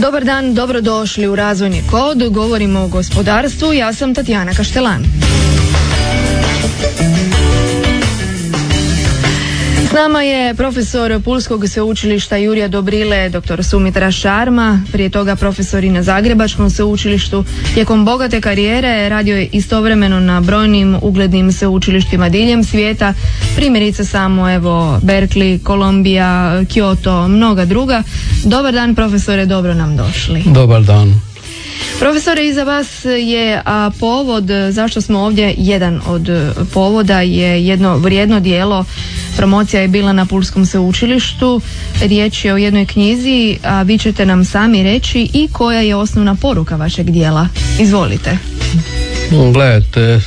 Dobar dan, dobrodošli u Razvojni kod. Govorimo o gospodarstvu. Ja sam Tatjana Kaštelan. S nama je profesor Pulskog sveučilišta Jurija Dobrile, dr. Sumitra Šarma, prije toga profesor i na Zagrebačkom sveučilištu. Tijekom bogate karijere radio je istovremeno na brojnim uglednim sveučilištima diljem svijeta, primjerice samo evo Berkeley, Kolumbija, Kyoto, mnoga druga. Dobar dan profesore, dobro nam došli. Dobar dan. Profesore, iza vas je a, povod zašto smo ovdje, jedan od povoda je jedno vrijedno dijelo Promocija je bila na Pulskom sveučilištu. Riječ je o jednoj knjizi, a vi ćete nam sami reći i koja je osnovna poruka vašeg dijela. Izvolite. Gledajte,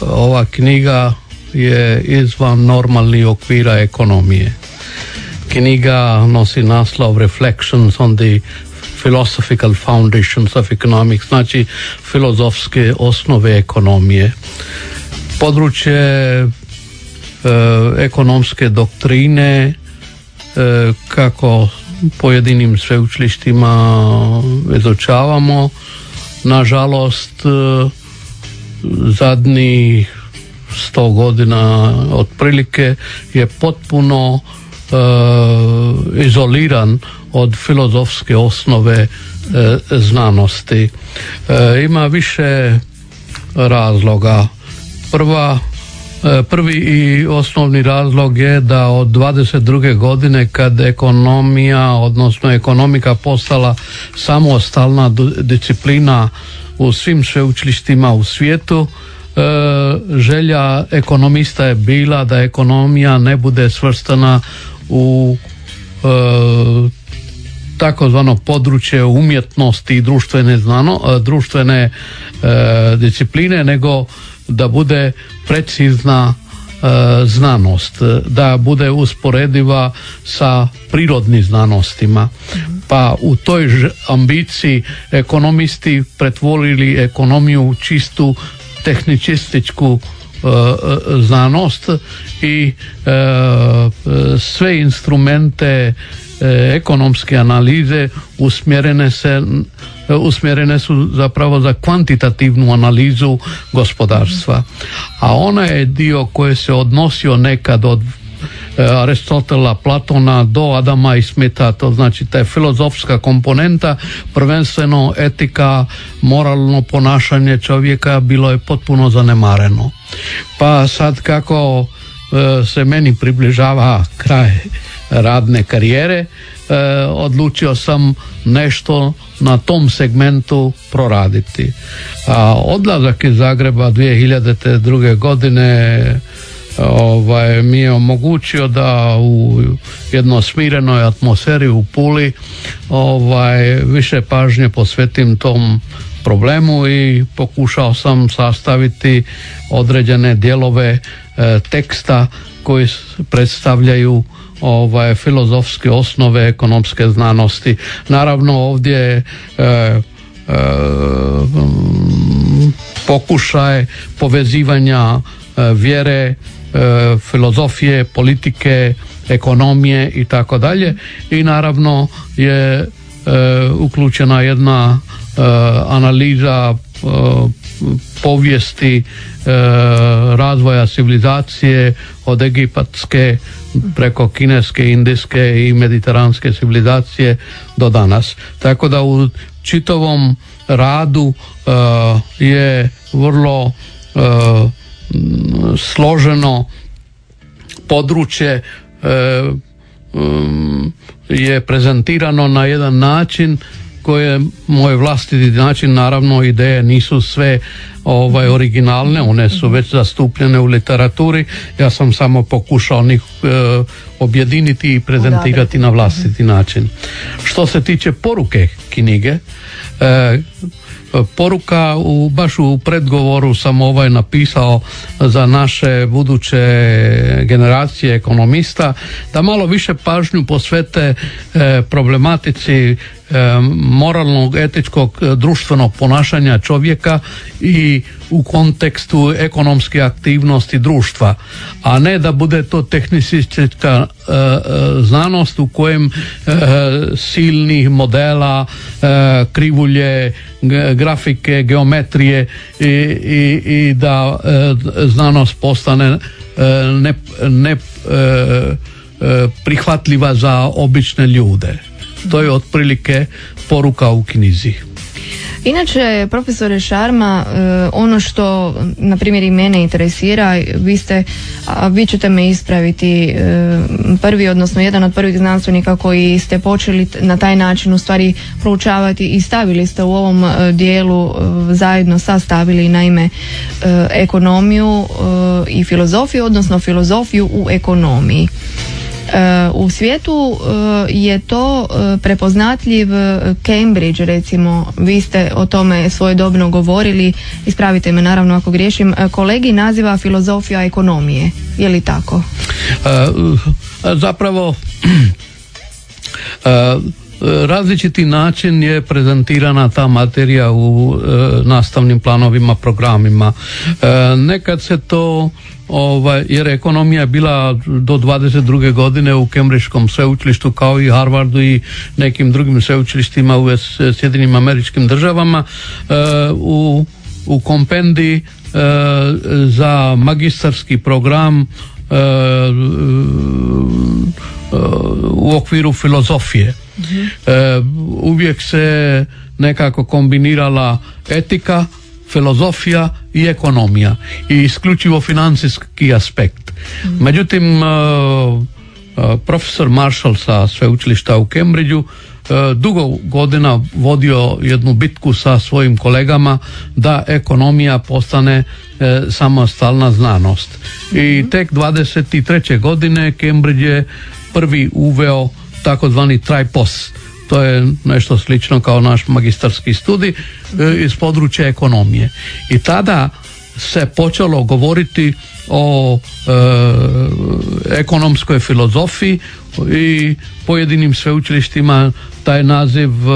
ova knjiga je izvan normalnih okvira ekonomije. Knjiga nosi naslov Reflections on the Philosophical Foundations of Economics, znači filozofske osnove ekonomije. Područje E, ekonomske doktrine e, kako pojedinim sveučilištima izučavamo. Nažalost, e, zadnji sto godina otprilike je potpuno izoliran od filozofske osnove znanosti. Ima više razloga. Prva prvi i osnovni razlog je da od 22. godine kad ekonomija, odnosno ekonomika postala samostalna disciplina u svim sveučilištima u svijetu, želja ekonomista je bila da ekonomija ne bude svrstana u e, takozvano područje umjetnosti i društvene, znano, društvene discipline, nego da bude precizna e, znanost, da bude usporediva sa prirodnim znanostima. Pa u toj ambiciji ekonomisti pretvorili ekonomiju u čistu tehnicističku e, e, znanost i sve instrumente ekonomske analize usmjerene se usmjerene su zapravo za kvantitativnu analizu gospodarstva. A ona je dio koji se odnosio nekad od Aristotela, Platona do Adama i Smita, to znači ta filozofska komponenta, prvenstveno etika, moralno ponašanje čovjeka bilo je potpuno zanemareno. Pa sad kako e, se meni približava kraj radne karijere, e, odlučio sam nešto na tom segmentu proraditi. A odlazak iz Zagreba 2002. godine ovaj, mi je omogućio da u jednoj smirenoj atmosferi u Puli ovaj, više pažnje posvetim tom problemu i pokušao sam sastaviti određene dijelove e, teksta koji predstavljaju ovaj, filozofske osnove ekonomske znanosti. Naravno ovdje je e, e, pokušaj povezivanja e, vjere, filozofije, politike, ekonomije i tako dalje i naravno je uključena jedna analiza povijesti razvoja civilizacije od egipatske preko kineske, indijske i mediteranske civilizacije do danas. Tako da u čitavom radu je vrlo složeno područje uh, um, je prezentirano na jedan način koje moj vlastiti način naravno ideje nisu sve ovaj originalne, one su već zastupljene u literaturi. Ja sam samo pokušao njih e, objediniti i prezentirati na vlastiti način. Što se tiče poruke knjige, e, poruka u, baš u predgovoru sam ovaj napisao za naše buduće generacije ekonomista da malo više pažnju posvete e, problematici moralnog, etičkog, društvenog ponašanja čovjeka i u kontekstu ekonomske aktivnosti društva, a ne da bude to tehnicistička znanost u kojem silnih modela, krivulje, grafike, geometrije i, i, i da znanost postane ne, ne prihvatljiva za obične ljude. To je otprilike poruka u knjizi. Inače, profesore Šarma, e, ono što, na primjer, i mene interesira, vi ste, a vi ćete me ispraviti, e, prvi, odnosno jedan od prvih znanstvenika koji ste počeli na taj način u stvari proučavati i stavili ste u ovom e, dijelu zajedno sastavili naime ekonomiju i filozofiju, odnosno filozofiju u ekonomiji. U svijetu e, je to e, prepoznatljiv e, Cambridge recimo, vi ste o tome svojedobno govorili, ispravite me naravno ako griješim, kolegi naziva filozofija ekonomije, je li tako? Zapravo različiti način je prezentirana ta materija u nastavnim planovima, programima. nekad se to ovaj, jer ekonomija je bila do 22. godine u Kembridžskom sveučilištu kao i Harvardu i nekim drugim sveučilištima u Sjedinim američkim državama e, u, u kompendi e, za magistarski program e, u okviru filozofije. Mhm. Uvijek se nekako kombinirala etika filozofija i ekonomija i isključivo financijski aspekt. Mm. Međutim, uh, uh, profesor Marshall sa sveučilišta u Cambridgeu uh, dugo godina vodio jednu bitku sa svojim kolegama da ekonomija postane samostalna znanost. I tek 23. godine Cambridge je prvi uveo takozvani tripos to je nešto slično kao naš magistarski studij e, iz područja ekonomije. I tada se počelo govoriti o e, ekonomskoj filozofiji i pojedinim sveučilištima taj naziv e,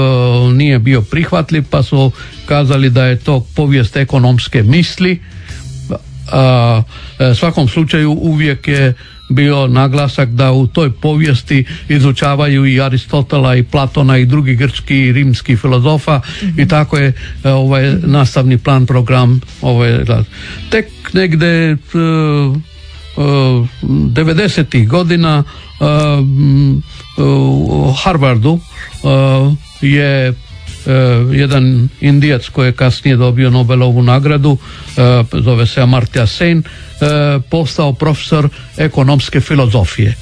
nije bio prihvatljiv pa su kazali da je to povijest ekonomske misli a, svakom slučaju uvijek je bio naglasak da u toj povijesti izučavaju i Aristotela i Platona i drugi grčki i rimski filozofa i tako je e, ovaj nastavni plan program ovaj tek negde uh, uh, 90. godina u Harvardu je jedan indijac koji je kasnije dobio Nobelovu nagradu zove se Amartya Sen E, postao profesor ekonomske filozofije.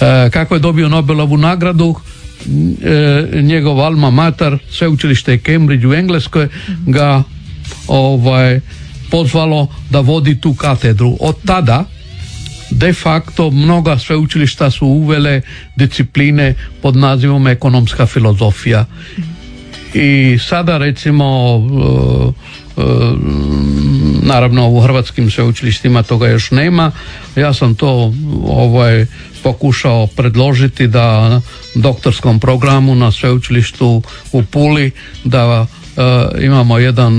E, kako je dobio Nobelovu nagradu, e, njegov alma mater, sveučilište Cambridge u Engleskoj, ga ovaj, pozvalo da vodi tu katedru. Od tada de facto mnoga sveučilišta su uvele discipline pod nazivom ekonomska filozofija. I sada recimo E, naravno u hrvatskim sveučilištima toga još nema. Ja sam to ovaj pokušao predložiti da doktorskom programu na sveučilištu u Puli da e, imamo jedan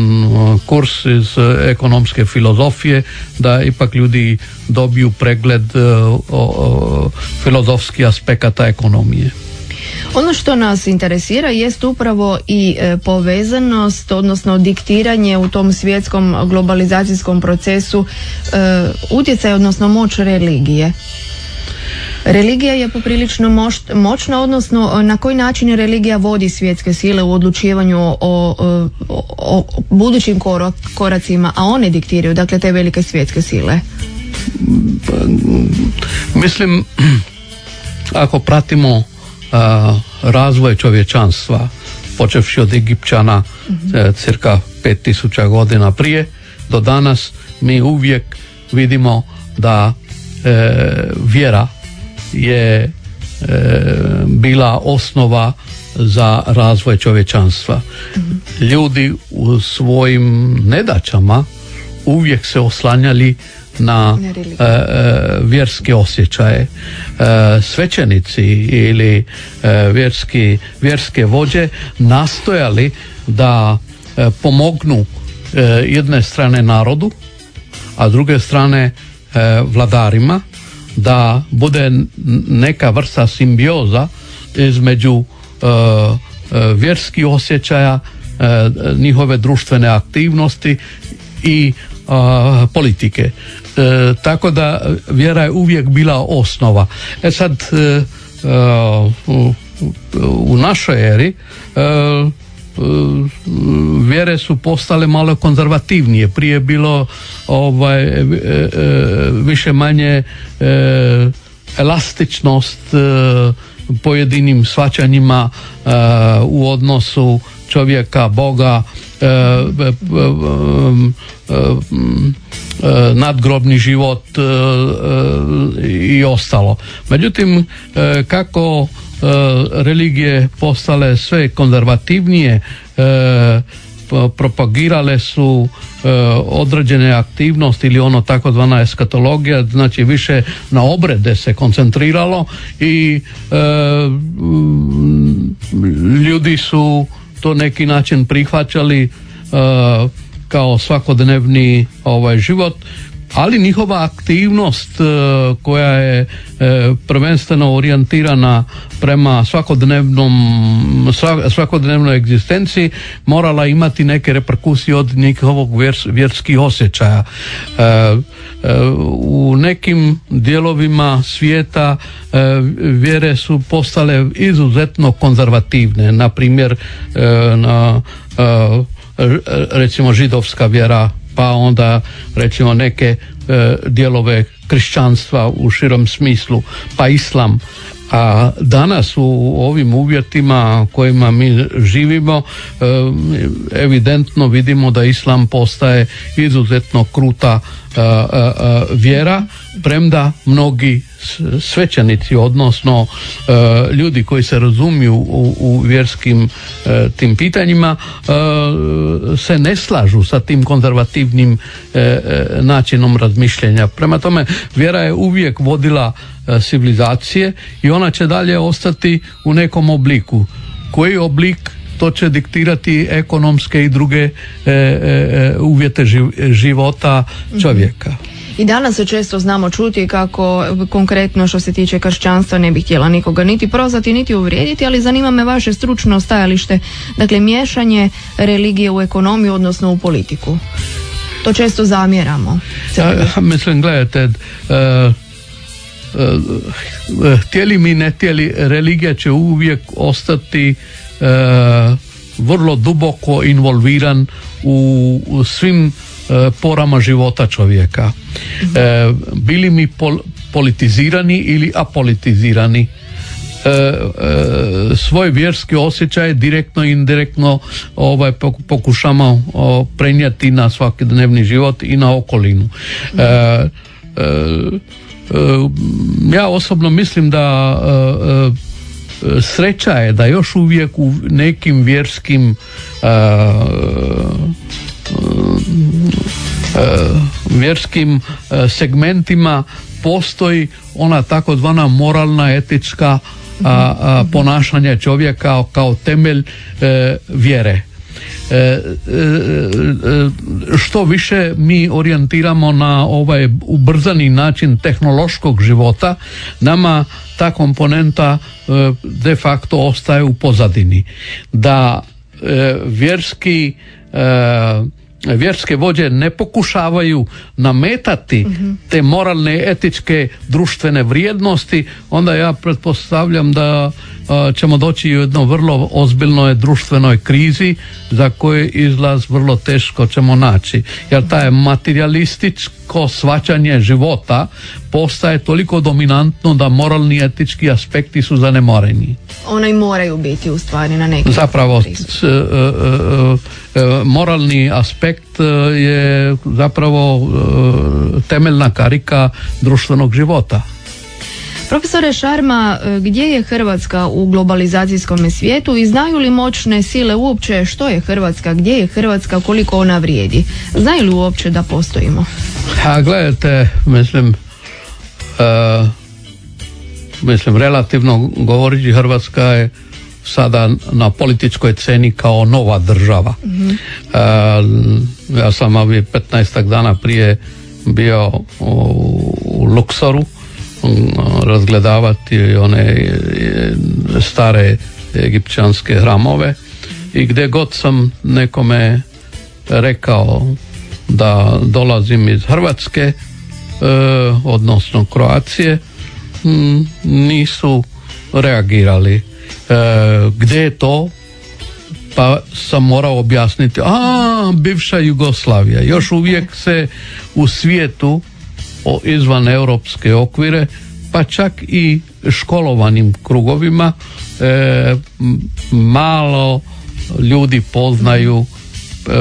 kurs iz ekonomske filozofije da ipak ljudi dobiju pregled uh, filozofskih aspekata ekonomije ono što nas interesira jest upravo i e, povezanost, odnosno diktiranje u tom svjetskom globalizacijskom procesu e, utjecaj, odnosno moć religije. Religija je poprilično moćna, odnosno na koji način religija vodi svjetske sile u odlučivanju o, o, o budućim koracima, a one diktiraju, dakle, te velike svjetske sile? Pa, mislim, ako pratimo razvoj čovječanstva počevši od Egipćana mm cirka 5000 godina prije do danas mi uvijek vidimo da e, vjera je e, bila osnova za razvoj čovječanstva. Mhm. Ljudi u svojim nedaćama uvijek se oslanjali na e, e, vjerske osjećaje. E, svećenici ili vjerski, vjerske vođe nastojali da pomognu jedne strane narodu, a druge strane vladarima da bude neka vrsta simbioza između vjerskih osjećaja njihove društvene aktivnosti i politike. E, tako da vjera je uvijek bila osnova. E sad e, e, u, u našoj eri vjere su postale malo konzervativnije. Prije bilo ovaj više manje elastičnost pojedinim svačanjima u odnosu čovjeka, Boga, E, nadgrobni život e, e, i ostalo. Međutim, kako religije postale sve konzervativnije, propagirale su određene aktivnosti ili ono takozvana eskatologija, znači više na obrede se koncentriralo i ljudi su to neki način prihvaćali kao svakodnevni ovaj život ali njihova aktivnost e, koja je e, prvenstveno orijentirana prema svakodnevnom svakodnevnoj egzistenciji morala imati neke reperkusije od njihovog vjerskih osjećaja. E, u nekim dijelovima svijeta vjere su postale izuzetno konzervativne. Na primjer na recimo židovska vjera pa onda recimo neke e, dijelove kršćanstva u širom smislu pa islam. A danas u ovim uvjetima kojima mi živimo e, evidentno vidimo da islam postaje izuzetno kruta e, vjera premda mnogi svećanici odnosno e, ljudi koji se razumiju u, u vjerskim e, tim pitanjima e, se ne slažu sa tim konzervativnim načinom razmišljenja prema tome vjera je uvijek vodila civilizacije i ona će dalje ostati u nekom obliku. Koji oblik to će diktirati ekonomske i druge uvjete života čovjeka. I danas se često znamo čuti kako konkretno što se tiče kršćanstva ne bih htjela nikoga niti prozvati niti uvrijediti, ali zanima me vaše stručno stajalište, dakle miješanje religije u ekonomiju odnosno u politiku. To često zamjeramo. Ja, mislim, gledajte, uh, uh, htjeli mi ne htjeli, religija će uvijek ostati vrlo duboko involviran u, u svim porama života čovjeka. E, bili mi politizirani ili apolitizirani. E, svoj vjerski osjećaj direktno i indirektno ovaj, pokušamo prenijeti na svakodnevni život i na okolinu. ja osobno mislim da sreća je da još uvijek u nekim vjerskim E, vjerskim e, segmentima postoji ona takozvana moralna etička a, ponašanja čovjeka kao, temelj e, vjere. Što više mi orijentiramo na ovaj ubrzani način tehnološkog života nama ta komponenta de facto ostaje u pozadini. Da vjerski vjerske vođe ne pokušavaju nametati te moralne, etičke, društvene vrijednosti, onda ja pretpostavljam da ćemo doći u jedno vrlo ozbiljnoj društvenoj krizi za koje izlaz vrlo teško ćemo naći. Jer taj materialističko svačanje života postaje toliko dominantno da moralni etički aspekti su zanemoreni. Ona i moraju biti u stvari na neki Zapravo e, e, e, moralni aspekt je zapravo temeljna karika društvenog života. Profesore Šarma, gdje je Hrvatska u globalizacijskom svijetu i znaju li moćne sile uopće što je Hrvatska, gdje je Hrvatska, koliko ona vrijedi? Znaju li uopće da postojimo? A gledajte, mislim, uh, mislim, relativno govoreći Hrvatska je sada na političkoj ceni kao nova država. mm ja sam ovih 15 dana prije bio u Luksoru razgledavati one e, stare egipćanske hramove i gdje god sam nekome rekao da dolazim iz Hrvatske e, odnosno Kroacije nisu reagirali. E, gdje je to? Pa sam morao objasniti. A bivša Jugoslavija. Još uvijek se u svijetu izvan europske okvire pa čak i školovanim krugovima e, malo ljudi poznaju e,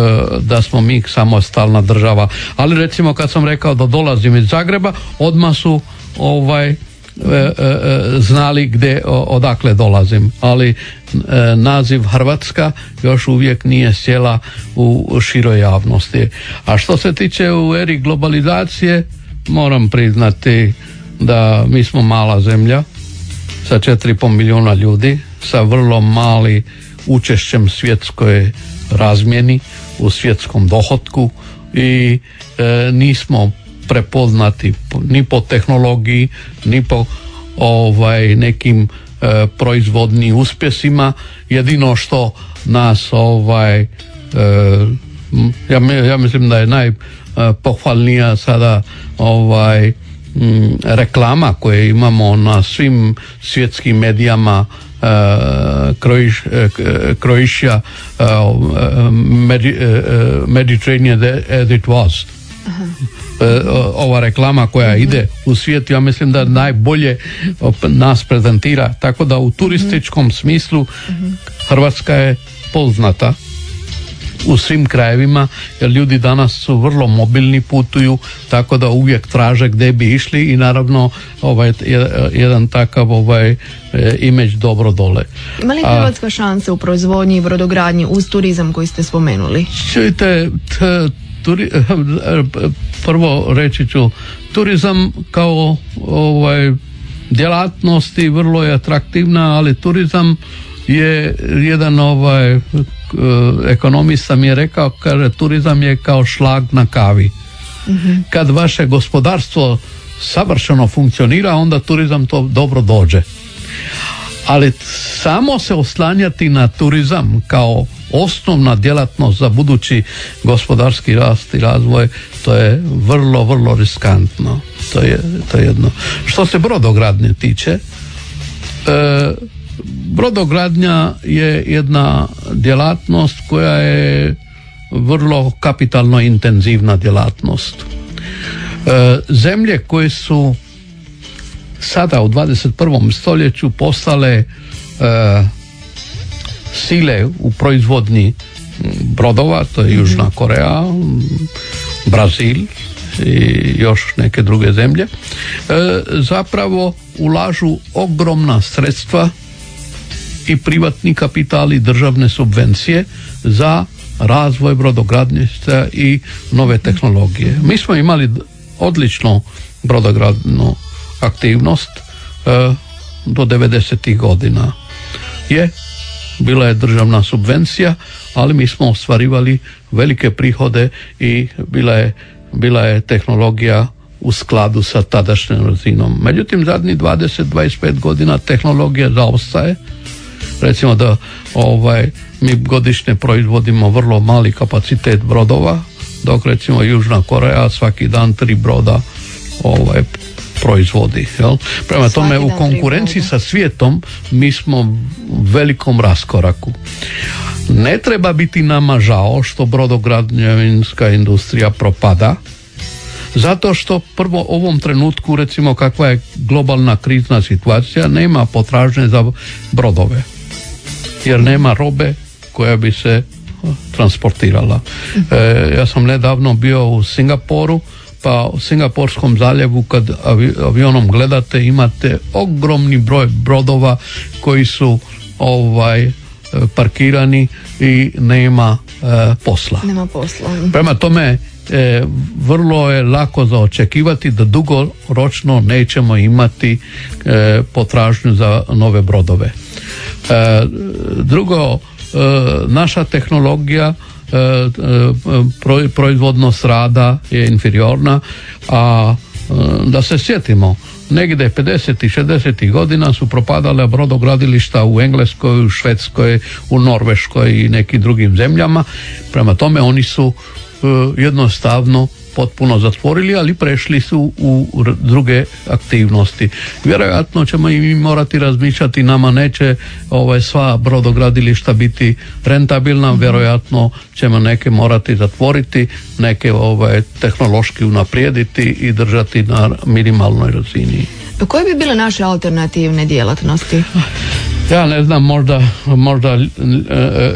da smo mi samostalna država. Ali recimo kad sam rekao da dolazim iz Zagreba odmah su ovaj znali gdje odakle dolazim. Ali naziv Hrvatska još uvijek nije sjela u široj javnosti. A što se tiče u eri globalizacije moram priznati da mi smo mala zemlja sa 4,5 milijuna ljudi sa vrlo mali učešćem svjetskoj razmjeni u svjetskom dohotku i nismo prepoznati ni po tehnologiji ni po ovaj nekim e, proizvodnim uspjesima. Jedino što nas ovaj e, ja, ja mislim da je najpohvalnija sada ovaj reklama koje imamo na svim svjetskim medijama Kroiš, Croatia Mediterranean as it was. E, ova reklama koja mhm. ide u svijet ja mislim da najbolje nas prezentira tako da u turističkom mhm. smislu mhm. Hrvatska je poznata u svim krajevima jer ljudi danas su vrlo mobilni putuju tako da uvijek traže gdje bi išli i naravno ovaj jedan takav ovaj e, imeć dobro dole. Ima li Hrvatska šanse u proizvodnji i brodogradnji uz turizam koji ste spomenuli? Čujte, turi, prvo reći ću turizam kao ovaj djelatnosti vrlo je atraktivna ali turizam je jedan ovaj eh, ekonomista mi je rekao kaže turizam je kao šlag na kavi mhm. kad vaše gospodarstvo savršeno funkcionira onda turizam to dobro dođe ali samo se oslanjati na turizam kao osnovna djelatnost za budući gospodarski rast i razvoj to je vrlo, vrlo riskantno to je, to je jedno što se brodogradnje tiče e, brodogradnja je jedna djelatnost koja je vrlo kapitalno intenzivna djelatnost e, zemlje koje su sada u 21. stoljeću postale e, sile u proizvodnji brodova, to je Južna mhm. Koreja, Brazil i još neke druge zemlje, e, zapravo ulažu ogromna sredstva i privatni kapital i državne subvencije za razvoj brodogradnjstva i nove tehnologije. Mi smo imali odlično brodogradnu aktivnost e, do 90. godina. Je, bila je državna subvencija, ali mi smo ostvarivali velike prihode i bila je, bila je tehnologija u skladu sa tadašnjom razinom. Međutim, zadnjih 20-25 godina tehnologija zaostaje. Recimo da ovaj, mi godišnje proizvodimo vrlo mali kapacitet brodova, dok recimo Južna Koreja svaki dan tri broda ovaj, proizvodi. Jel? Prema tome u konkurenciji sa svijetom mi smo u velikom raskoraku. Ne treba biti nama žao što brodogradnjavinska industrija propada, zato što prvo u ovom trenutku recimo kakva je globalna krizna situacija nema potražnje za brodove jer nema robe koja bi se transportirala. E, ja sam nedavno bio u Singapuru pa u Singapurskom zaljevu kad avionom gledate imate ogromni broj brodova koji su ovaj parkirani i nema e, posla. Nema posla. Prema tome e, vrlo je lako za očekivati da dugoročno nećemo imati e, potražnju za nove brodove. Drugo, naša tehnologija proizvodnost rada je inferiorna, a da se sjetimo negdje 50. i 60. godina su propadale brodogradilišta u Engleskoj, u Švedskoj, u Norveškoj i nekim drugim zemljama. Prema tome oni su e, jednostavno potpuno zatvorili, ali prešli su u druge aktivnosti. Vjerojatno ćemo i mi morati razmišljati, nama neće ovaj, sva brodogradilišta biti rentabilna, vjerojatno ćemo neke morati zatvoriti, neke ovaj, tehnološki unaprijediti i držati na minimalnoj razini. Koje bi bile naše alternativne djelatnosti? Ja ne znam, možda, možda e,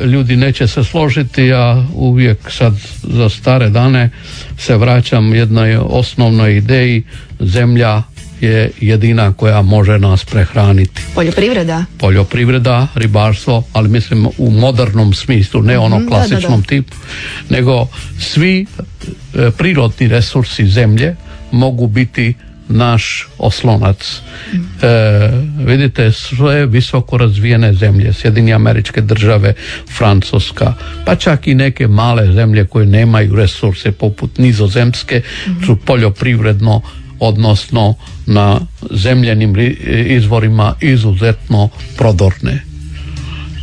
ljudi neće se složiti, ja uvijek sad za stare dane se vraćam jednoj osnovnoj ideji, zemlja je jedina koja može nas prehraniti. Poljoprivreda? Poljoprivreda, ribarstvo, ali mislim u modernom smislu, ne ono mhm, klasičnom tipu, nego svi e, prirodni resursi zemlje mogu biti naš oslonac. E, vidite, sve visoko razvijene zemlje, Sjedinje američke države, Francuska, pa čak i neke male zemlje koje nemaju resurse poput nizozemske, su poljoprivredno odnosno na zemljenim izvorima izuzetno prodorne.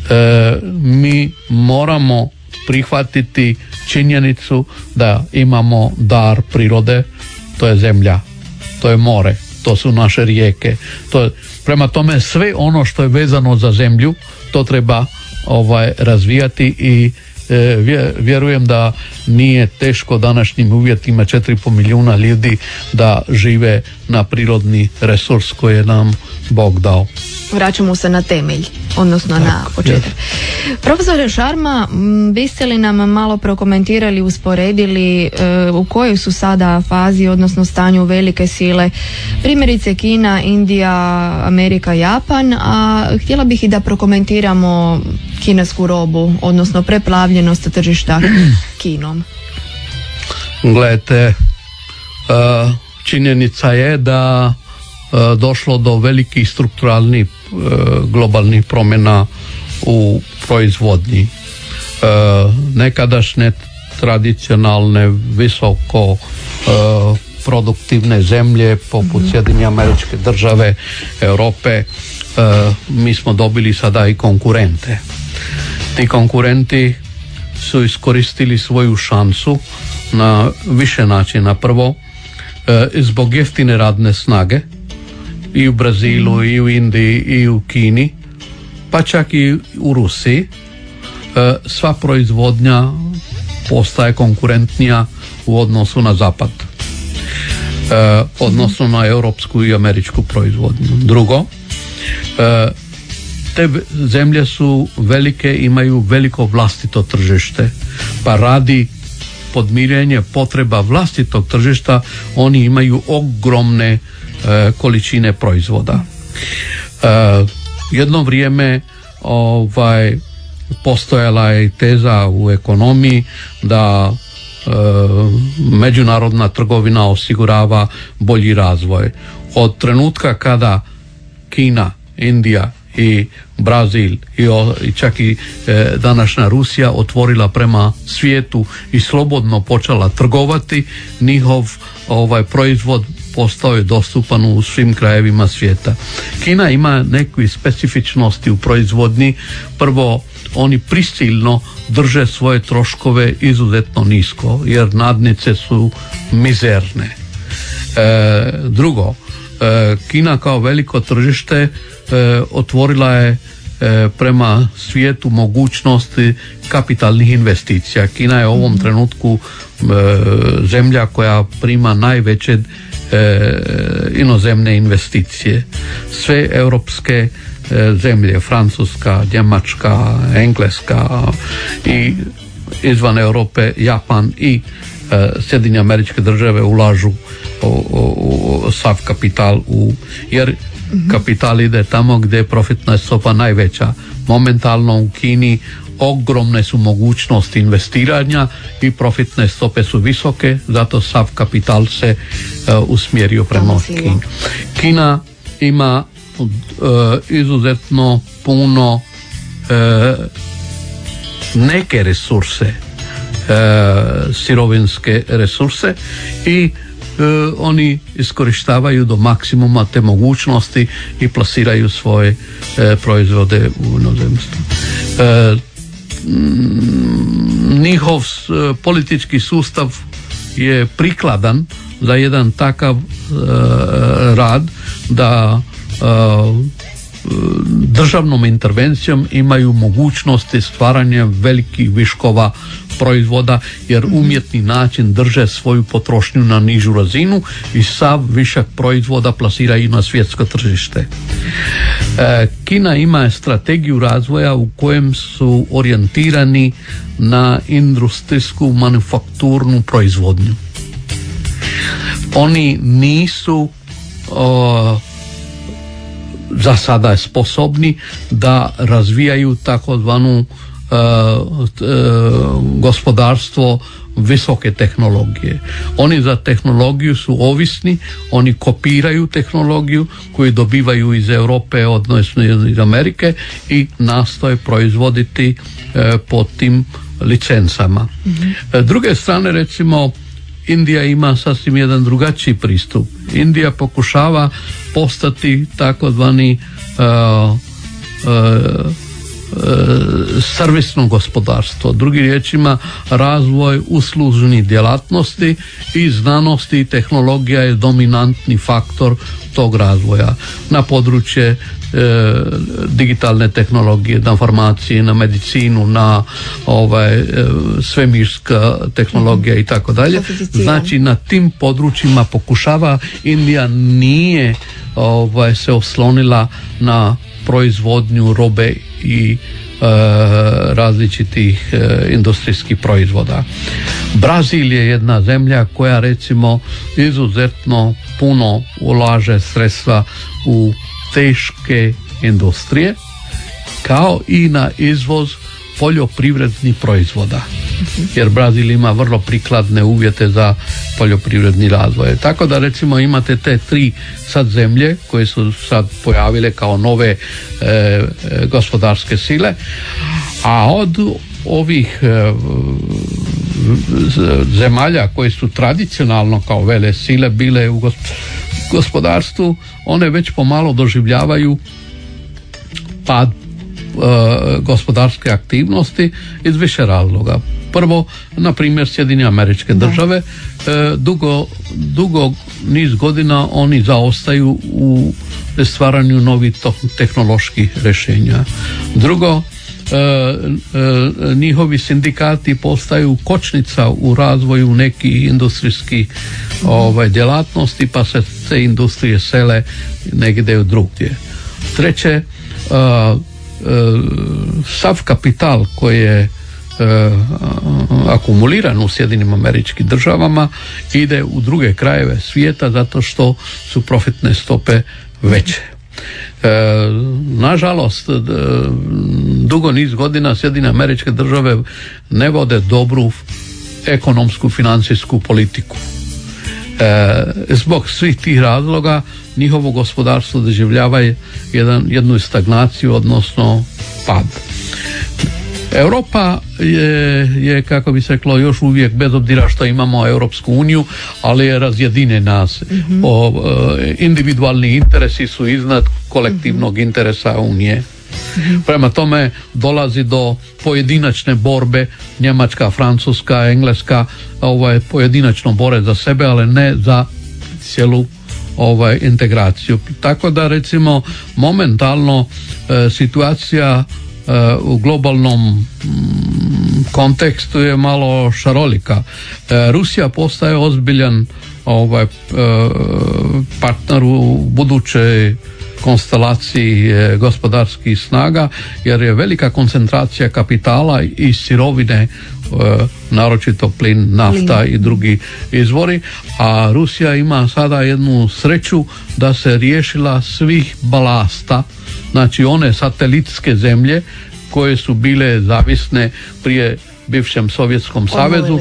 E, mi moramo prihvatiti činjenicu da imamo dar prirode, to je zemlja to je more, to su naše rijeke. To prema tome sve ono što je vezano za zemlju, to treba ovaj razvijati i e, vjerujem da nije teško današnjim uvjetima 4,5 milijuna ljudi da žive na prirodni resurs koji nam Bog dao vraćamo se na temelj, odnosno na početak. Profesore Šarma, vi ste li nam malo prokomentirali, usporedili e, u kojoj su sada fazi, odnosno stanju velike sile, primjerice Kina, Indija, Amerika, Japan, a htjela bih i da prokomentiramo kinesku robu, odnosno preplavljenost tržišta Kinom. Gledajte, e, činjenica je da došlo do velikih strukturalnih E, globalnih promjena u proizvodnji. E, nekadašnje tradicionalne visoko e, produktivne zemlje poput mhm. Sjedinje američke države, Europe, mi smo dobili sada i konkurente. Ti konkurenti su iskoristili svoju šansu na više načina. Prvo, zbog jeftine radne snage, i u Brazilu i u Indiji i u Kini pa čak i u Rusiji. E, sva proizvodnja postaje konkurentnija u odnosu na zapad. E, odnosno na europsku i američku proizvodnju. Drugo e, te zemlje su velike imaju veliko vlastito tržište pa radi podmirenje potreba vlastitog tržišta oni imaju ogromne količine proizvoda. E, jedno vrijeme ovaj postojala je teza u ekonomiji da e, međunarodna trgovina osigurava bolji razvoj. Od trenutka kada Kina, Indija i Brazil i, i čak i e, današnja Rusija otvorila prema svijetu i slobodno počela trgovati njihov ovaj proizvod postao je dostupan u svim krajevima svijeta. Kina ima neke specifičnosti u proizvodnji. Prvo, oni prisilno drže svoje troškove izuzetno nisko, jer nadnice su mizerne. E, drugo, e, Kina kao veliko tržište e, otvorila je prema svijetu mogućnosti kapitalnih investicija. Kina je u ovom trenutku zemlja koja prima najveće e, inozemne investicije. Sve europske e, zemlje, Francuska, Njemačka, Engleska i izvan Europe, Japan i Sjedinje američke države ulažu sav kapital u jer kapital ide tamo gdje je profitna stopa najveća momentalno u Kini ogromne su mogućnosti investiranja i profitne stope su visoke, zato sav kapital se uh, usmjerio prema Kini. Kina ima uh, izuzetno puno uh, neke resurse sirovinske resurse i oni iskorištavaju do maksimuma te mogućnosti i plasiraju svoje proizvode u inozemstvu. Mm, njihov e, politički sustav je prikladan za jedan takav e, rad da e, državnom intervencijom imaju mogućnosti stvaranja velikih viškova proizvoda jer umjetni način drže svoju potrošnju na nižu razinu i sav višak proizvoda plasiraju na svjetsko tržište. E, Kina ima strategiju razvoja u kojem su orijentirani na industrijsku manufakturnu proizvodnju. Oni nisu za sada sposobni da razvijaju takozvanu E, e, gospodarstvo visoke tehnologije. Oni za tehnologiju su ovisni, oni kopiraju tehnologiju koju dobivaju iz Europe, odnosno iz Amerike i nastoje proizvoditi e, pod tim licencama. mm druge strane recimo Indija ima sasvim jedan drugačiji pristup. Indija pokušava postati takozvani uh, E, servisno gospodarstvo, drugim riječima razvoj uslužnih djelatnosti i znanosti i tehnologija je dominantni faktor tog razvoja. Na područje e, digitalne tehnologije, na farmaciji, na medicinu, na ovaj, e, svemirska tehnologija i tako dalje. Znači na tim područjima pokušava Indija nije ovaj, se oslonila na proizvodnju robe i e, različitih e, industrijskih proizvoda. Brazil je jedna zemlja koja recimo izuzetno puno ulaže sredstva u teške industrije kao i na izvoz poljoprivrednih proizvoda jer Brazil ima vrlo prikladne uvjete za poljoprivredni razvoj. Tako da recimo imate te tri sad zemlje koje su sad pojavile kao nove e, gospodarske sile, a od ovih e, zemalja koje su tradicionalno kao vele sile bile u gospodarstvu, one već pomalo doživljavaju pad E, gospodarske aktivnosti iz više razloga. Prvo, na primjer Sjedinje američke države e, dugo, dugo niz godina oni zaostaju u stvaranju novih tehnoloških rješenja. Drugo, e, njihovi sindikati postaju kočnica u razvoju nekih industrijskih ovaj, djelatnosti pa se te industrije sele negdje u drugdje. Treće, E, sav kapital koji je e, akumuliran u Sjedinim američkim državama ide u druge krajeve svijeta zato što su profitne stope veće. E, nažalost dugo niz godina Sjedine američke države ne vode dobru ekonomsku financijsku politiku. zbog svih tih razloga njihovo gospodarstvo doživljava jedan, jednu stagnaciju, odnosno pad. Europa je, je, kako bi se reklo, još uvijek, bez obzira što imamo Europsku uniju, ali je razjedine nas. mm O, e, individualni interesi su iznad kolektivnog mhm. interesa unije. Mhm. Prema tome dolazi do pojedinačne borbe Njemačka, Francuska, Engleska ovaj, pojedinačno bore za sebe, ali ne za cijelu ovaj integraciju. Tako da recimo momentalno e, situacija u globalnom mm, kontekstu je malo šarolika. E, Rusija postaje ozbiljan ovaj partner u budućoj konstelaciji e, gospodarskih snaga jer je velika koncentracija kapitala i sirovine naročito plin, nafta i drugi izvori, a Rusija ima sada jednu sreću da se riješila svih balasta, znači one satelitske zemlje koje su bile zavisne prije bivšem Sovjetskom savezu,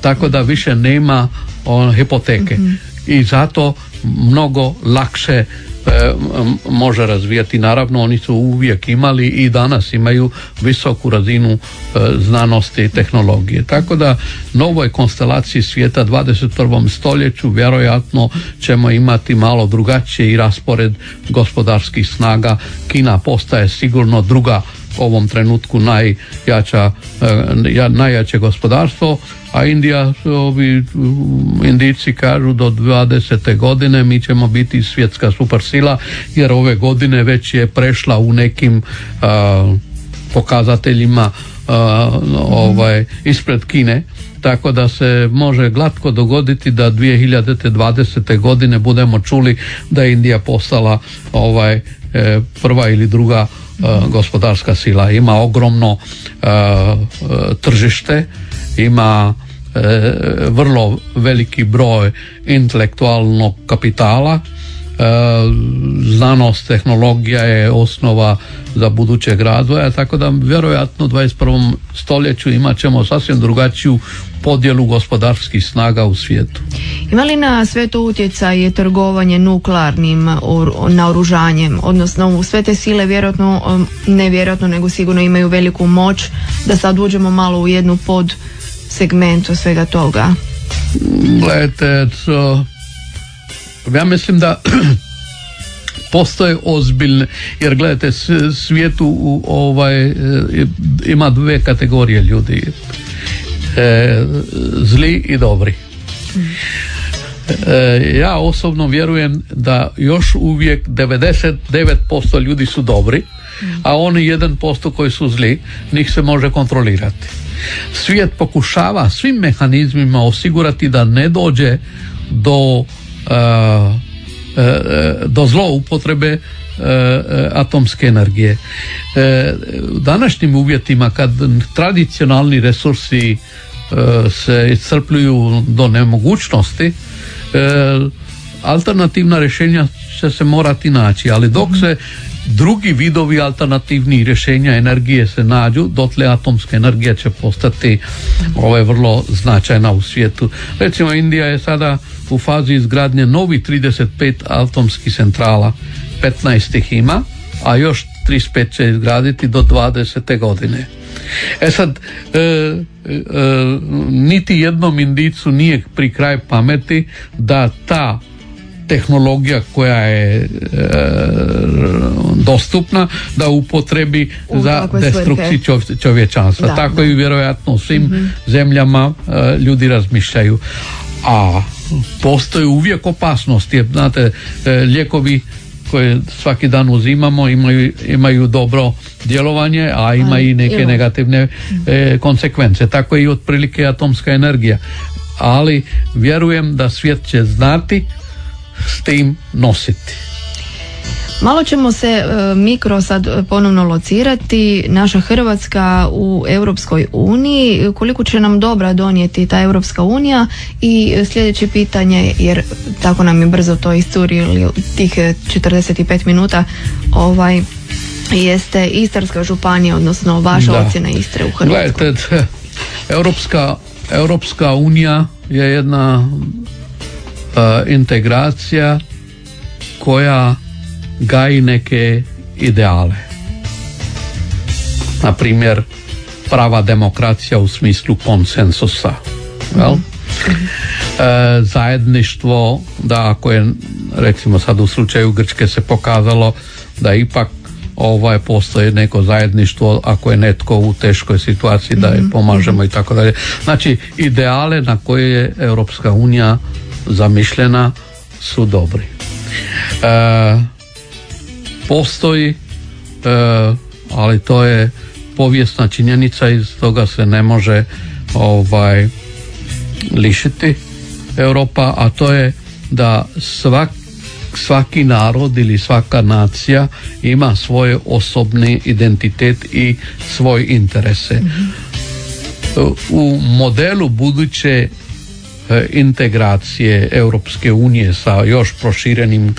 tako da više nema on, hipoteke. Mhm. I zato mnogo lakše e, može razvijati. Naravno, oni su uvijek imali i danas imaju visoku razinu e, znanosti i tehnologije. Tako da novoj konstelaciji svijeta 21. stoljeću vjerojatno ćemo imati malo drugačiji raspored gospodarskih snaga. Kina postaje sigurno druga ovom trenutku najjača, e, najjače gospodarstvo, a Indija, ovi Indici kažu do 20. godine mi ćemo biti svjetska supersila jer ove godine već je prešla u nekim pokazateljima ovaj, ispred Kine tako da se može glatko dogoditi da 2020. godine budemo čuli da je Indija postala ovaj prva ili druga gospodarska sila. Ima ogromno e, tržište, ima e, vrlo veliki broj intelektualnog kapitala znanost, tehnologija je osnova za budućeg razvoja, tako da vjerojatno u 21. stoljeću imat ćemo sasvim drugačiju podjelu gospodarskih snaga u svijetu. Ima li na sve to utjecaj trgovanje nuklearnim naoružanjem, odnosno sve te sile vjerojatno, ne vjerojatno, nego sigurno imaju veliku moć da sad uđemo malo u jednu pod segmentu svega toga? Gledajte, ja mislim da postoje ozbiljne, jer gledajte, svijetu ovaj, e, ima dve kategorije ljudi. E, zli i dobri. E, ja osobno vjerujem da još uvijek 99% ljudi su dobri, a oni 1% koji su zli, njih se može kontrolirati. Svijet pokušava svim mehanizmima osigurati da ne dođe do do zloupotrebe atomske energije. U današnjim uvjetima kad tradicionalni resursi se iscrpljuju do nemogućnosti alternativna rješenja će se morati naći, ali dok se drugi vidovi alternativnih rješenja energije se nađu, dotle atomska energija će postati ovaj, vrlo značajna u svijetu. Recimo Indija je sada u fazi izgradnje novih 35 atomskih centrala, 15 ih ima, a još 35 će izgraditi do 20. godine. E sad, e, e, niti jednom indicu nije pri kraj pameti da ta tehnologija koja je e, dostupna da upotrebi za destrukciju čovječanstva. Tako i vjerojatno u svim mhm. zemljama e, ljudi razmišljaju. A postoji uvijek opasnost jer znate e, lijekovi koje svaki dan uzimamo imaju, imaju dobro djelovanje, a ima i neke negativne e, konsekvence. Tako i otprilike atomska energija. Ali vjerujem da svijet će znati s tim nositi. Malo ćemo se e, mikro sad ponovno locirati. Naša Hrvatska u Europskoj uniji, koliko će nam dobra donijeti ta Europska unija i sljedeće pitanje, jer tako nam je brzo to isturili tih 45 minuta, ovaj, jeste Istarska županija, odnosno vaša da. ocjena Istre u Hrvatskoj. Gledajte, Europska, Europska unija je jedna integracija koja gaji neke ideale. Na primjer, prava demokracija u smislu konsensusa. Well? E, zajedništvo, da ako je recimo sad u slučaju Grčke se pokazalo da ipak ovaj postoji neko zajedništvo ako je netko u teškoj situaciji da je mhm. pomažemo i tako dalje. Znači ideale na koje je Europska unija zamišljena su dobri. E, postoji, e, ali to je povijesna činjenica iz toga se ne može ovaj lišiti Europa, a to je da svak, svaki narod ili svaka nacija ima svoj osobni identitet i svoj interese. U modelu buduće integracije Europske unije sa još proširenim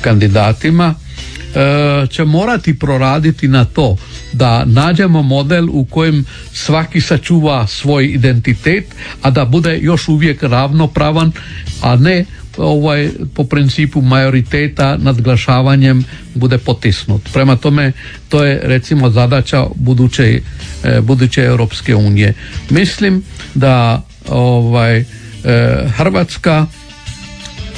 kandidatima e, će morati proraditi na to da nađemo model u kojem svaki sačuva svoj identitet, a da bude još uvijek ravnopravan, a ne ovaj po principu majoriteta nadglašavanjem bude potisnut. Prema tome to je recimo zadaća buduće, e, buduće Europske unije. Mislim da ovaj e, Hrvatska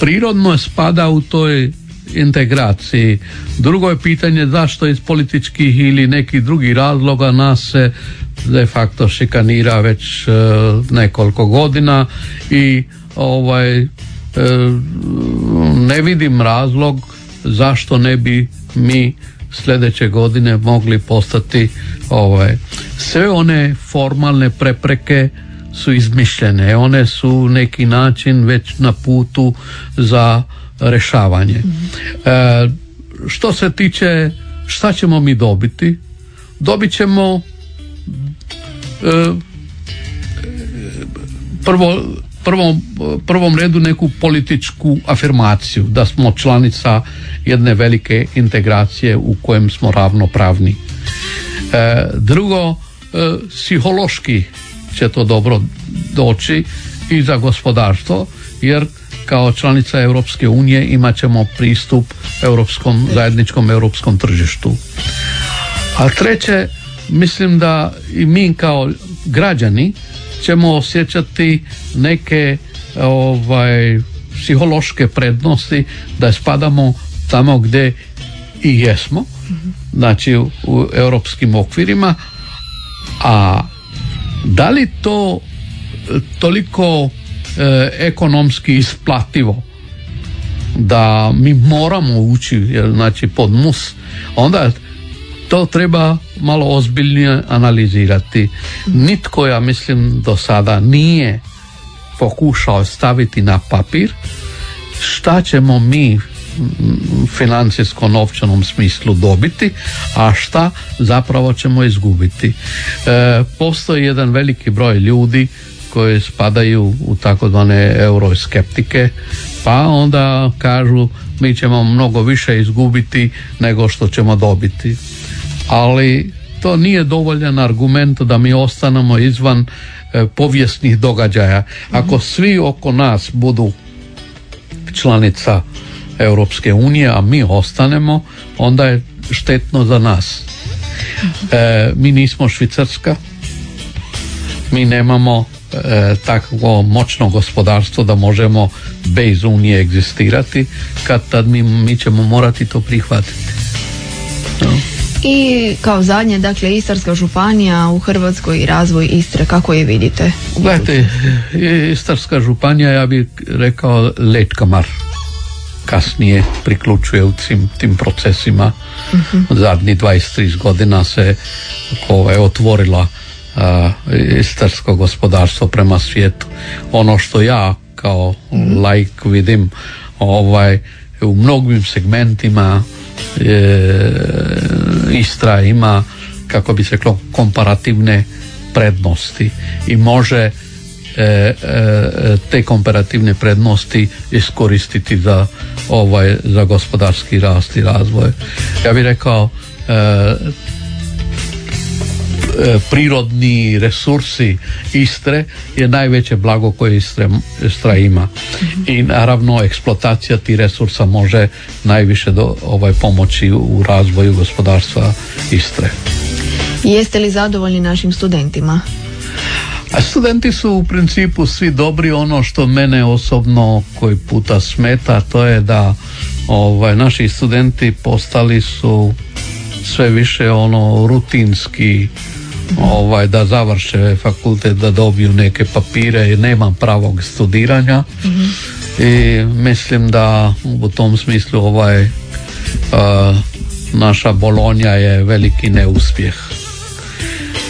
prirodno spada u toj integraciji. Drugo je pitanje zašto iz političkih ili nekih drugih razloga nas se de facto šikanira već e, nekoliko godina i ovaj e, ne vidim razlog zašto ne bi mi sljedeće godine mogli postati ovaj sve one formalne prepreke su izmišljene one su neki način već na putu za rešavanje. E, što se tiče šta ćemo mi dobiti? Dobit ćemo e, prvo prvom, prvom redu neku političku afirmaciju da smo članica jedne velike integracije u kojem smo ravnopravni. E, drugo, e, psihološki će to dobro doći i za gospodarstvo jer kao članica Europske unije imat ćemo pristup europskom, zajedničkom europskom tržištu. A treće, mislim da i mi kao građani ćemo osjećati neke ovaj psihološke prednosti da spadamo tamo gdje i jesmo, znači u, europskim okvirima, a da li to toliko e, ekonomski isplativo da mi moramo ući znači pod mus? Onda to treba malo ozbiljnije analizirati. Nitko ja mislim do sada nije pokušao staviti na papir šta ćemo mi financijsko novčanom smislu dobiti, a šta zapravo ćemo izgubiti. E, postoji jedan veliki broj ljudi koje spadaju u takozvane euroskeptike pa onda kažu mi ćemo mnogo više izgubiti nego što ćemo dobiti ali to nije dovoljan argument da mi ostanemo izvan e, povijesnih događaja ako svi oko nas budu članica Europske unije a mi ostanemo onda je štetno za nas. E, mi nismo Švicarska. Mi nemamo e, takvo moćno gospodarstvo da možemo bez unije egzistirati. Kad tad mi, mi ćemo morati to prihvatiti. No. I kao zadnje, dakle, Istarska županija u Hrvatskoj i razvoj Istre, kako je vidite? Gledajte, Istarska županija, ja bih rekao letkamar kasnije priključuje u tim, tim procesima. Uh-huh. Zadnjih 23 godina se ovaj, otvorila istarsko gospodarstvo prema svijetu. Ono što ja kao mm. laik vidim ovaj u mnogim segmentima e, Istra ima kako bi se reklo komparativne prednosti i može te komparativne prednosti iskoristiti za ovaj za gospodarski rast i razvoj. Ja bih rekao e, E, prirodni resursi Istre je najveće blago koje Istre, Istra ima i naravno eksploatacija tih resursa može najviše do, ovaj, pomoći u razvoju gospodarstva Istre. Jeste li zadovoljni našim studentima? A studenti su u principu svi dobri ono što mene osobno koji puta smeta to je da ovaj, naši studenti postali su sve više ono rutinski ovaj, da završe fakultet, da dobiju neke papire i nemam pravog studiranja. I mislim da u tom smislu ovaj naša Bolonja je veliki neuspjeh.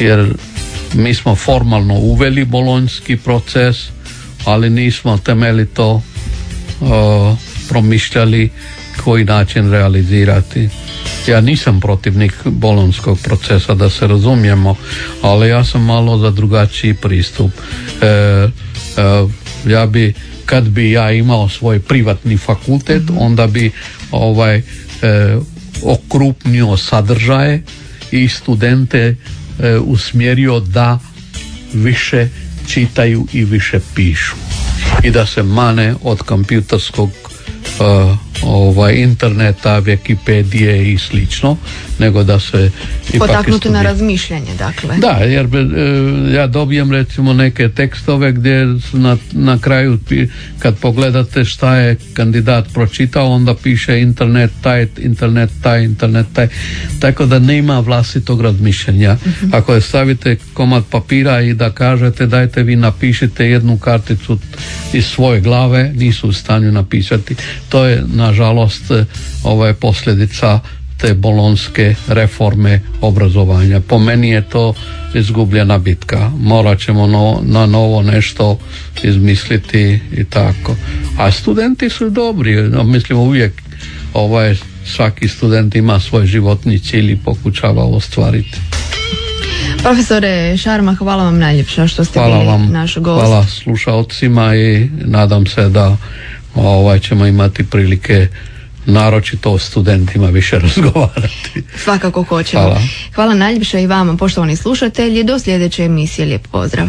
Jer mi smo formalno uveli bolonjski proces ali nismo temeljito promišljali koji način realizirati. Ja nisam protivnik bolonskog procesa, da se razumijemo, ali ja sam malo za drugačiji pristup. E, e, ja bi, kad bi ja imao svoj privatni fakultet, mhm. onda bi ovaj e, okrupnio sadržaje i studente usmjerio da više čitaju i više pišu. I da se mane od kompjuterskog uh, ovaj, interneta, Wikipedije i slično, nego da se Potaknuti na razmišljanje, dakle. Da, jer e, ja dobijem recimo neke tekstove gdje na, na kraju kad pogledate šta je kandidat pročitao, onda piše internet taj, internet taj, internet taj. Tako da nema vlastitog razmišljanja. Mhm. Ako je stavite komad papira i da kažete dajte vi napišite jednu karticu iz svoje glave, nisu u stanju napisati. To je nažalost ovaj posljedica te bolonske reforme obrazovanja. Po meni je to izgubljena bitka. Morat ćemo na novo nešto izmisliti i tako. A studenti su dobri, mislim uvijek ovaj, svaki student ima svoj životni cilj i pokušava ostvariti. Profesore Šarma, hvala vam najljepša što ste hvala bili vam, naš gost. Hvala slušalcima i nadam se da ovaj, ćemo imati prilike naročito o studentima više razgovarati. Svakako hoćemo. Hvala. Hvala najljepše i vama poštovani slušatelji. Do sljedeće emisije. Lijep pozdrav.